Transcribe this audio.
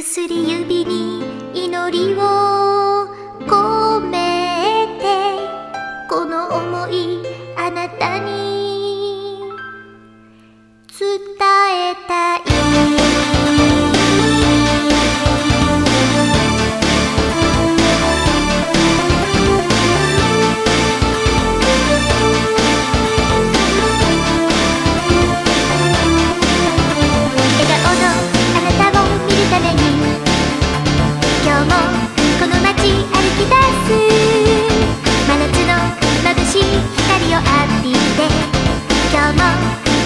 薬指に祈りを込めてこの想いあなたに。妈